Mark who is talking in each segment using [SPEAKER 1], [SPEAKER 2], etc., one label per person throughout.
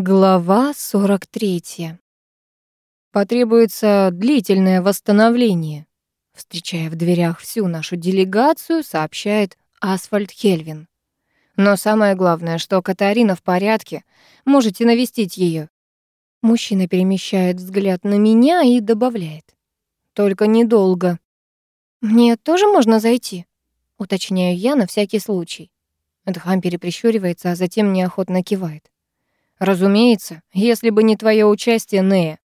[SPEAKER 1] Глава 43. Потребуется длительное восстановление. Встречая в дверях всю нашу делегацию, сообщает Асфальт Хельвин. Но самое главное, что Катарина в порядке. Можете навестить ее. Мужчина перемещает взгляд на меня и добавляет. Только недолго. Мне тоже можно зайти? Уточняю я на всякий случай. Дхампери прищуривается, а затем неохотно кивает. Разумеется, если бы не твое участие, Нея.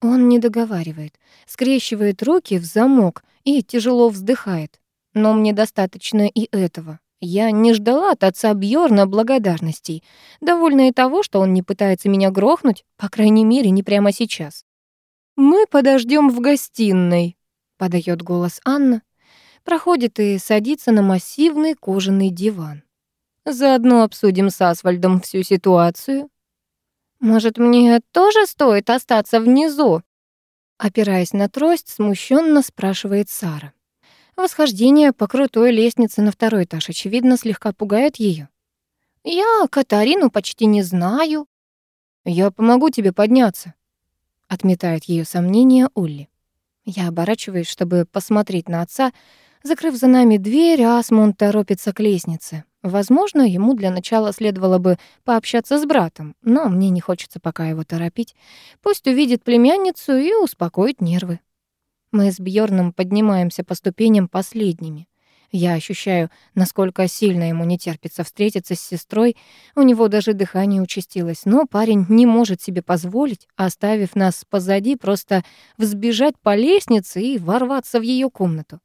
[SPEAKER 1] Он не договаривает, скрещивает руки в замок и тяжело вздыхает. Но мне достаточно и этого. Я не ждала от отца Бьорна благодарностей, довольна и того, что он не пытается меня грохнуть, по крайней мере, не прямо сейчас. «Мы подождем в гостиной», — подает голос Анна. Проходит и садится на массивный кожаный диван. Заодно обсудим с Асвальдом всю ситуацию. Может, мне тоже стоит остаться внизу? Опираясь на трость, смущенно спрашивает Сара. Восхождение по крутой лестнице на второй этаж, очевидно, слегка пугает ее. «Я Катарину почти не знаю». «Я помогу тебе подняться», — отметает ее сомнения Улли. Я оборачиваюсь, чтобы посмотреть на отца. Закрыв за нами дверь, Асмунд торопится к лестнице. Возможно, ему для начала следовало бы пообщаться с братом, но мне не хочется пока его торопить. Пусть увидит племянницу и успокоит нервы. Мы с Бьорном поднимаемся по ступеням последними. Я ощущаю, насколько сильно ему не терпится встретиться с сестрой. У него даже дыхание участилось, но парень не может себе позволить, оставив нас позади, просто взбежать по лестнице и ворваться в ее комнату.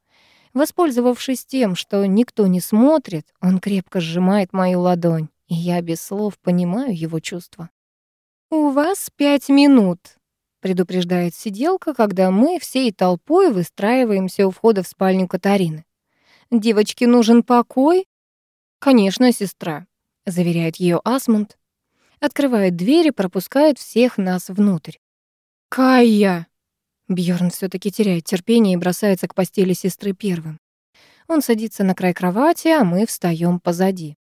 [SPEAKER 1] Воспользовавшись тем, что никто не смотрит, он крепко сжимает мою ладонь, и я без слов понимаю его чувства. «У вас пять минут», — предупреждает сиделка, когда мы всей толпой выстраиваемся у входа в спальню Катарины. «Девочке нужен покой?» «Конечно, сестра», — заверяет ее Асмунд. Открывает дверь и пропускает всех нас внутрь. «Кая!» Бьорн все таки теряет терпение и бросается к постели сестры первым. Он садится на край кровати, а мы встаем позади.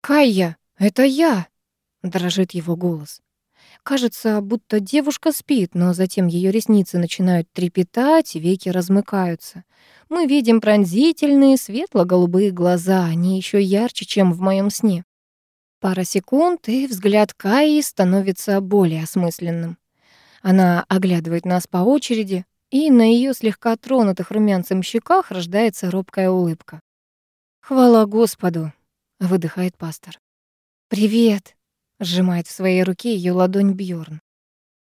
[SPEAKER 1] «Кайя, это я!» — дрожит его голос. Кажется, будто девушка спит, но затем ее ресницы начинают трепетать, веки размыкаются. Мы видим пронзительные светло-голубые глаза, они еще ярче, чем в моем сне. Пара секунд, и взгляд Каи становится более осмысленным. Она оглядывает нас по очереди, и на ее слегка тронутых румянцем щеках рождается робкая улыбка. «Хвала Господу!» — выдыхает пастор. «Привет!» — сжимает в своей руке ее ладонь Бьорн.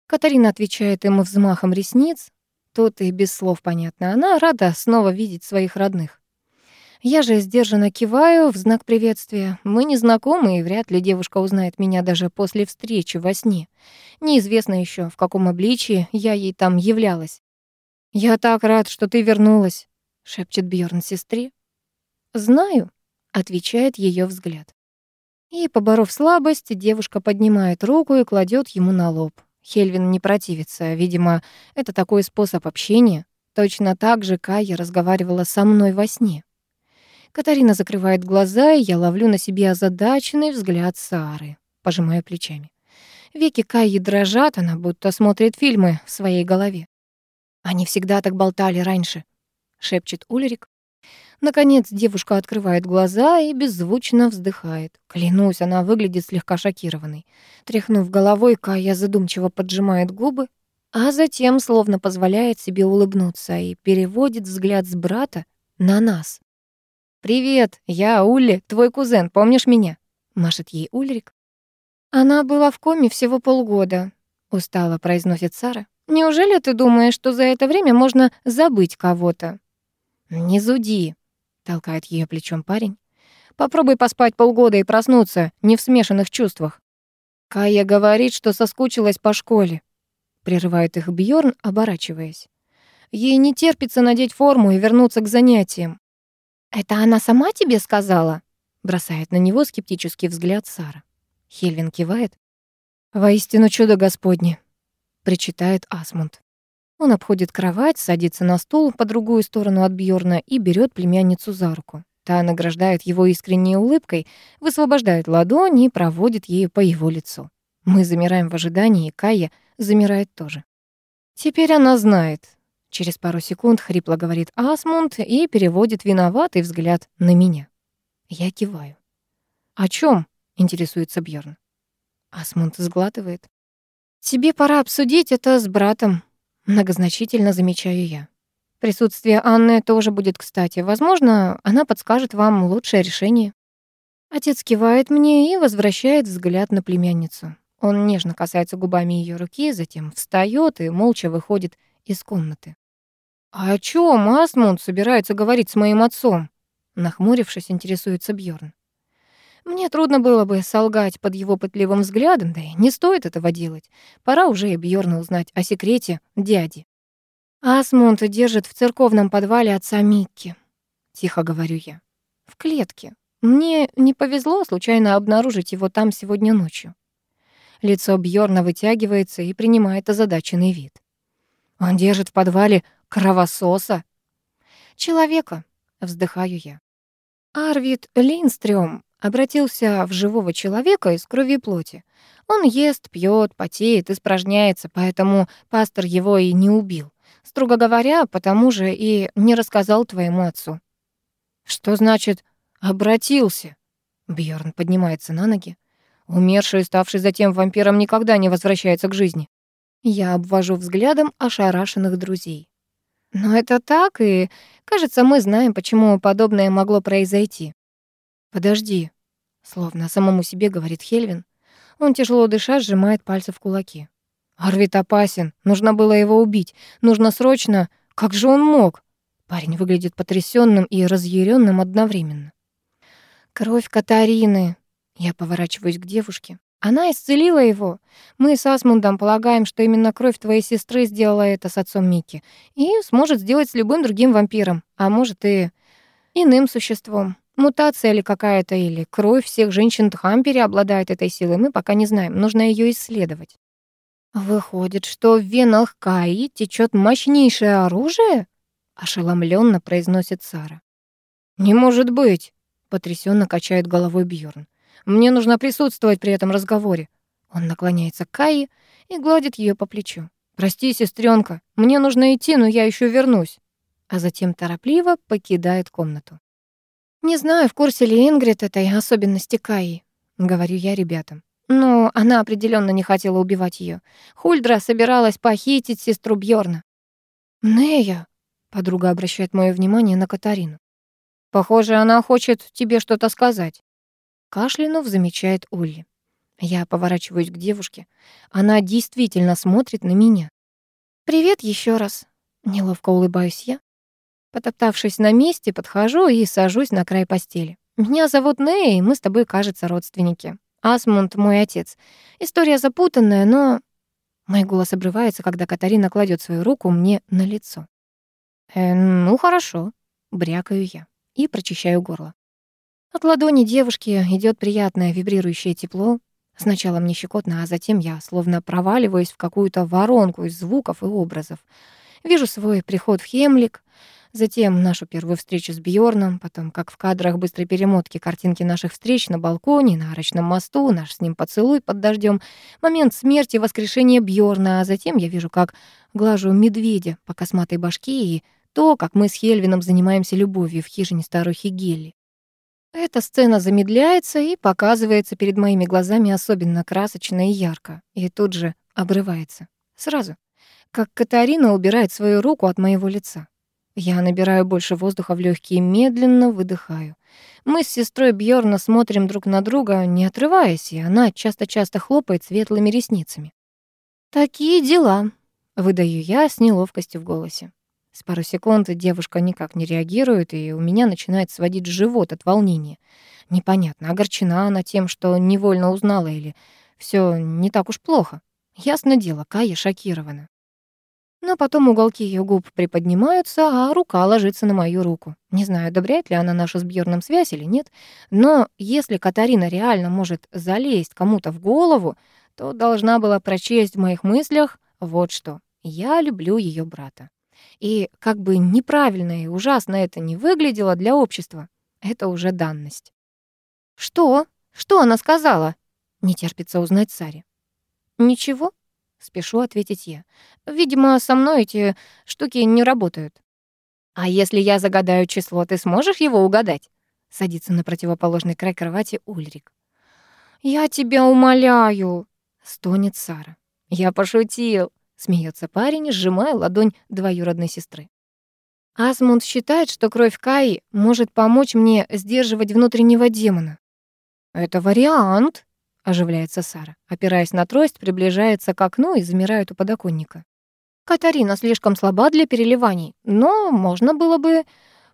[SPEAKER 1] Катарина отвечает ему взмахом ресниц. Тут и без слов понятно. Она рада снова видеть своих родных. Я же сдержанно киваю в знак приветствия. Мы не знакомы, и вряд ли девушка узнает меня даже после встречи во сне. Неизвестно еще, в каком обличии я ей там являлась. «Я так рад, что ты вернулась», — шепчет Бьорн сестре. «Знаю», — отвечает ее взгляд. И, поборов слабость, девушка поднимает руку и кладет ему на лоб. Хельвин не противится, видимо, это такой способ общения. Точно так же Кая разговаривала со мной во сне. Катарина закрывает глаза, и я ловлю на себе озадаченный взгляд Сары, пожимая плечами. Веки Каи дрожат, она будто смотрит фильмы в своей голове. «Они всегда так болтали раньше», — шепчет Ульрик. Наконец девушка открывает глаза и беззвучно вздыхает. Клянусь, она выглядит слегка шокированной. Тряхнув головой, Кая задумчиво поджимает губы, а затем словно позволяет себе улыбнуться и переводит взгляд с брата на нас. «Привет, я Улли, твой кузен, помнишь меня?» — машет ей Ульрик. «Она была в коме всего полгода», — устало произносит Сара. «Неужели ты думаешь, что за это время можно забыть кого-то?» «Не зуди», — толкает ее плечом парень. «Попробуй поспать полгода и проснуться, не в смешанных чувствах». «Кая говорит, что соскучилась по школе», — прерывает их Бьорн, оборачиваясь. «Ей не терпится надеть форму и вернуться к занятиям». «Это она сама тебе сказала?» Бросает на него скептический взгляд Сара. Хельвин кивает. «Воистину чудо Господне», — причитает Асмунд. Он обходит кровать, садится на стул по другую сторону от Бьорна и берет племянницу за руку. Та награждает его искренней улыбкой, высвобождает ладонь и проводит ею по его лицу. Мы замираем в ожидании, и Кая замирает тоже. Теперь она знает. Через пару секунд хрипло говорит Асмунд и переводит виноватый взгляд на меня. Я киваю. «О чем? интересуется Бьорн. Асмунд сглатывает. «Тебе пора обсудить это с братом», — многозначительно замечаю я. Присутствие Анны тоже будет кстати. Возможно, она подскажет вам лучшее решение. Отец кивает мне и возвращает взгляд на племянницу. Он нежно касается губами ее руки, затем встает и молча выходит из комнаты. «А о чем Асмунд собирается говорить с моим отцом?» Нахмурившись, интересуется Бьорн. Мне трудно было бы солгать под его пытливым взглядом, да и не стоит этого делать. Пора уже и Бьорну узнать о секрете дяди. Асмунд держит в церковном подвале отца Микки. Тихо говорю я. В клетке. Мне не повезло случайно обнаружить его там сегодня ночью. Лицо Бьорна вытягивается и принимает озадаченный вид. Он держит в подвале кровососа. Человека, вздыхаю я. Арвид Линстрём обратился в живого человека из крови и плоти. Он ест, пьет, потеет, испражняется, поэтому пастор его и не убил. Строго говоря, потому же и не рассказал твоему отцу. Что значит «обратился»?» Бьорн поднимается на ноги. Умерший, ставший затем вампиром, никогда не возвращается к жизни. Я обвожу взглядом ошарашенных друзей. Но это так, и, кажется, мы знаем, почему подобное могло произойти. Подожди, словно самому себе говорит Хельвин. Он тяжело дыша сжимает пальцы в кулаки. Арвид опасен, нужно было его убить. Нужно срочно. Как же он мог? Парень выглядит потрясенным и разъяренным одновременно. Кровь Катарины. Я поворачиваюсь к девушке. Она исцелила его. Мы с Асмундом полагаем, что именно кровь твоей сестры сделала это с отцом Микки. И сможет сделать с любым другим вампиром. А может и иным существом. Мутация или какая-то, или кровь всех женщин Тхампере обладает этой силой. Мы пока не знаем. Нужно ее исследовать. Выходит, что в венах Каи течет мощнейшее оружие? ошеломленно произносит Сара. Не может быть, потрясенно качает головой Бьорн. Мне нужно присутствовать при этом разговоре. Он наклоняется к Каи и гладит ее по плечу. Прости, сестренка, мне нужно идти, но я еще вернусь. А затем торопливо покидает комнату. Не знаю, в курсе ли Ингрид этой особенности Каи, говорю я ребятам. Но она определенно не хотела убивать ее. Хульдра собиралась похитить сестру Бьорна. Нея, подруга обращает мое внимание на Катарину. Похоже, она хочет тебе что-то сказать. Кашлянув замечает Улли. Я поворачиваюсь к девушке. Она действительно смотрит на меня. «Привет еще раз», — неловко улыбаюсь я. Потоптавшись на месте, подхожу и сажусь на край постели. «Меня зовут Нея, мы с тобой, кажется, родственники. Асмунд — мой отец. История запутанная, но...» Мой голос обрывается, когда Катарина кладет свою руку мне на лицо. «Э, «Ну, хорошо», — брякаю я и прочищаю горло. От ладони девушки идет приятное вибрирующее тепло. Сначала мне щекотно, а затем я словно проваливаюсь в какую-то воронку из звуков и образов. Вижу свой приход в Хемлик, Затем нашу первую встречу с Бьорном, потом, как в кадрах быстрой перемотки, картинки наших встреч на балконе, на арочном мосту, наш с ним поцелуй под дождем, момент смерти, воскрешения Бьорна, а затем я вижу, как глажу медведя по косматой башке и то, как мы с Хельвином занимаемся любовью в хижине старухи Гелли. Эта сцена замедляется и показывается перед моими глазами особенно красочно и ярко, и тут же обрывается. Сразу. Как Катарина убирает свою руку от моего лица. Я набираю больше воздуха в легкие и медленно выдыхаю. Мы с сестрой Бьорна смотрим друг на друга, не отрываясь, и она часто-часто хлопает светлыми ресницами. «Такие дела», — выдаю я с неловкостью в голосе. С пару секунд девушка никак не реагирует, и у меня начинает сводить живот от волнения. Непонятно, огорчена она тем, что невольно узнала, или все не так уж плохо. Ясно дело, Кая шокирована. Но потом уголки ее губ приподнимаются, а рука ложится на мою руку. Не знаю, одобряет ли она нашу с Бьерном связь или нет, но если Катарина реально может залезть кому-то в голову, то должна была прочесть в моих мыслях вот что. Я люблю ее брата. И как бы неправильно и ужасно это не выглядело для общества, это уже данность. «Что? Что она сказала?» — не терпится узнать Саре. Ничего, спешу ответить я. Видимо, со мной эти штуки не работают. А если я загадаю число, ты сможешь его угадать? Садится на противоположный край кровати Ульрик. «Я тебя умоляю!» — стонет Сара. «Я пошутил!» — смеется парень, сжимая ладонь двоюродной сестры. Асмунд считает, что кровь Каи может помочь мне сдерживать внутреннего демона. «Это вариант», — оживляется Сара. Опираясь на трость, приближается к окну и замирает у подоконника. «Катарина слишком слаба для переливаний, но можно было бы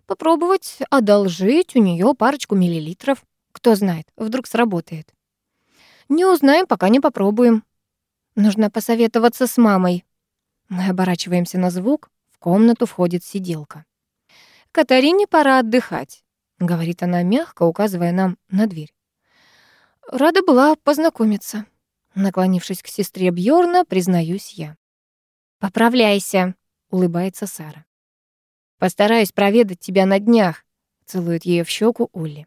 [SPEAKER 1] попробовать одолжить у нее парочку миллилитров. Кто знает, вдруг сработает». «Не узнаем, пока не попробуем», Нужно посоветоваться с мамой. Мы оборачиваемся на звук. В комнату входит сиделка. «Катарине пора отдыхать», — говорит она мягко, указывая нам на дверь. «Рада была познакомиться». Наклонившись к сестре Бьорна, признаюсь я. «Поправляйся», — улыбается Сара. «Постараюсь проведать тебя на днях», — целует ее в щеку Улли.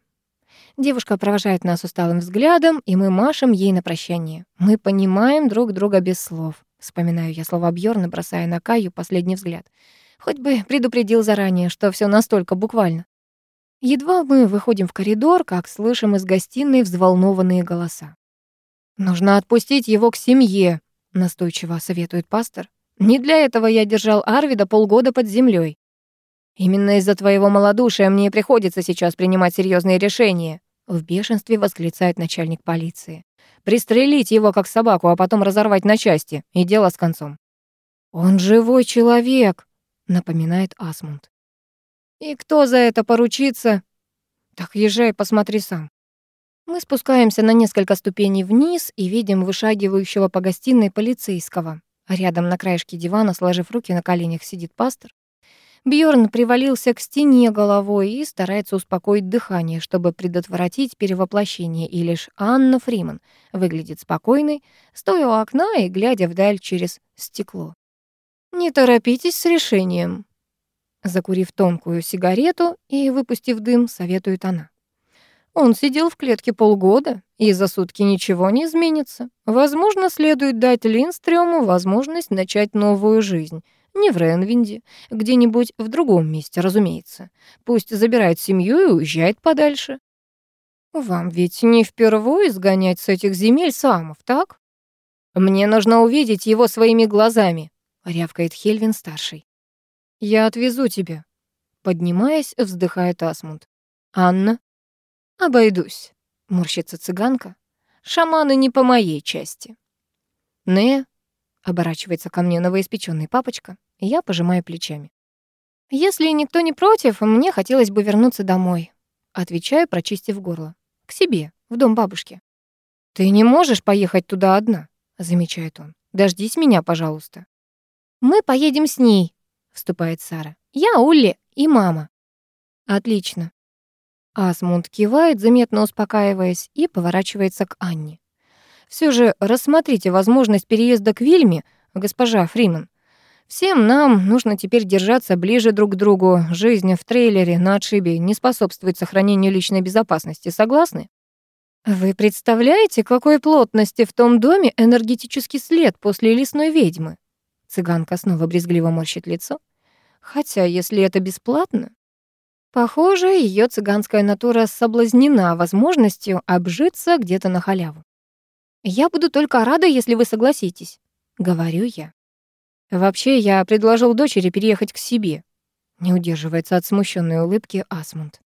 [SPEAKER 1] Девушка провожает нас усталым взглядом, и мы машем ей на прощание. Мы понимаем друг друга без слов. Вспоминаю я слова Бьорна, бросая на Каю последний взгляд. Хоть бы предупредил заранее, что все настолько буквально. Едва мы выходим в коридор, как слышим из гостиной взволнованные голоса. «Нужно отпустить его к семье», — настойчиво советует пастор. «Не для этого я держал Арвида полгода под землей. «Именно из-за твоего малодушия мне приходится сейчас принимать серьезные решения», в бешенстве восклицает начальник полиции. «Пристрелить его как собаку, а потом разорвать на части, и дело с концом». «Он живой человек», — напоминает Асмунд. «И кто за это поручится?» «Так езжай, посмотри сам». Мы спускаемся на несколько ступеней вниз и видим вышагивающего по гостиной полицейского. Рядом на краешке дивана, сложив руки на коленях, сидит пастор. Бьорн привалился к стене головой и старается успокоить дыхание, чтобы предотвратить перевоплощение, и лишь Анна Фриман выглядит спокойной, стоя у окна и глядя вдаль через стекло. «Не торопитесь с решением», Закурив тонкую сигарету и выпустив дым, советует она. Он сидел в клетке полгода, и за сутки ничего не изменится. Возможно, следует дать Линстрёму возможность начать новую жизнь — не в Ренвинде, где-нибудь в другом месте, разумеется. Пусть забирает семью и уезжает подальше. Вам ведь не впервые сгонять с этих земель самов, так? Мне нужно увидеть его своими глазами, рявкает Хельвин-старший. Я отвезу тебя. Поднимаясь, вздыхает Асмунд. Анна? Обойдусь, морщится цыганка. Шаманы не по моей части. Не, Оборачивается ко мне новоиспечённый папочка, и я пожимаю плечами. «Если никто не против, мне хотелось бы вернуться домой», отвечаю, прочистив горло. «К себе, в дом бабушки». «Ты не можешь поехать туда одна», замечает он. «Дождись меня, пожалуйста». «Мы поедем с ней», вступает Сара. «Я, Улли и мама». «Отлично». Асмунд кивает, заметно успокаиваясь, и поворачивается к Анне. Все же рассмотрите возможность переезда к Вильме, госпожа Фриман. Всем нам нужно теперь держаться ближе друг к другу. Жизнь в трейлере на отшибе не способствует сохранению личной безопасности. Согласны? Вы представляете, какой плотности в том доме энергетический след после лесной ведьмы? Цыганка снова брезгливо морщит лицо. Хотя, если это бесплатно... Похоже, ее цыганская натура соблазнена возможностью обжиться где-то на халяву. «Я буду только рада, если вы согласитесь», — говорю я. «Вообще, я предложил дочери переехать к себе», — не удерживается от смущенной улыбки Асмунд.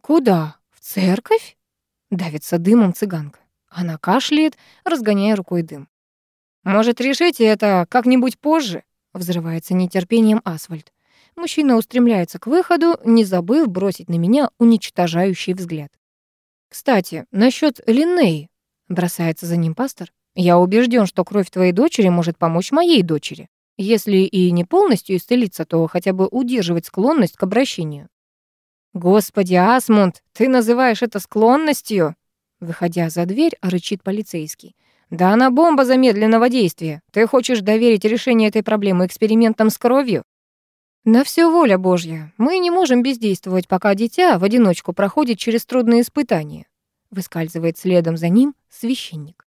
[SPEAKER 1] «Куда? В церковь?» — давится дымом цыганка. Она кашляет, разгоняя рукой дым. «Может, решите это как-нибудь позже?» — взрывается нетерпением Асфальт. Мужчина устремляется к выходу, не забыв бросить на меня уничтожающий взгляд. «Кстати, насчет Линнеи. Бросается за ним пастор. Я убежден, что кровь твоей дочери может помочь моей дочери. Если и не полностью исцелиться, то хотя бы удерживать склонность к обращению. Господи, Асмунд, ты называешь это склонностью? Выходя за дверь, рычит полицейский. Да она бомба замедленного действия. Ты хочешь доверить решение этой проблемы экспериментам с кровью? На все воля Божья. Мы не можем бездействовать, пока дитя в одиночку проходит через трудные испытания. Выскальзывает следом за ним священник.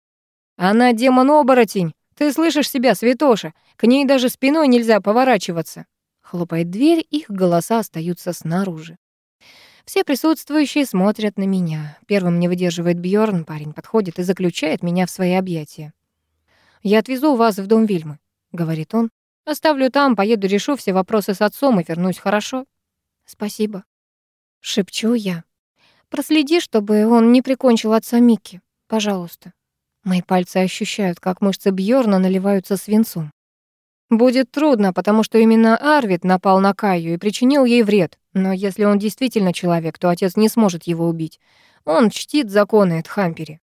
[SPEAKER 1] Она демон-оборотень. Ты слышишь себя, святоша? К ней даже спиной нельзя поворачиваться. Хлопает дверь, их голоса остаются снаружи. Все присутствующие смотрят на меня. Первым не выдерживает Бьорн, парень подходит и заключает меня в свои объятия. «Я отвезу вас в дом Вильмы», — говорит он. «Оставлю там, поеду, решу все вопросы с отцом и вернусь, хорошо?» «Спасибо», — шепчу я. «Проследи, чтобы он не прикончил отца Микки, пожалуйста». Мои пальцы ощущают, как мышцы Бьорна наливаются свинцом. Будет трудно, потому что именно Арвид напал на Каю и причинил ей вред. Но если он действительно человек, то отец не сможет его убить. Он чтит законы Эдхампери.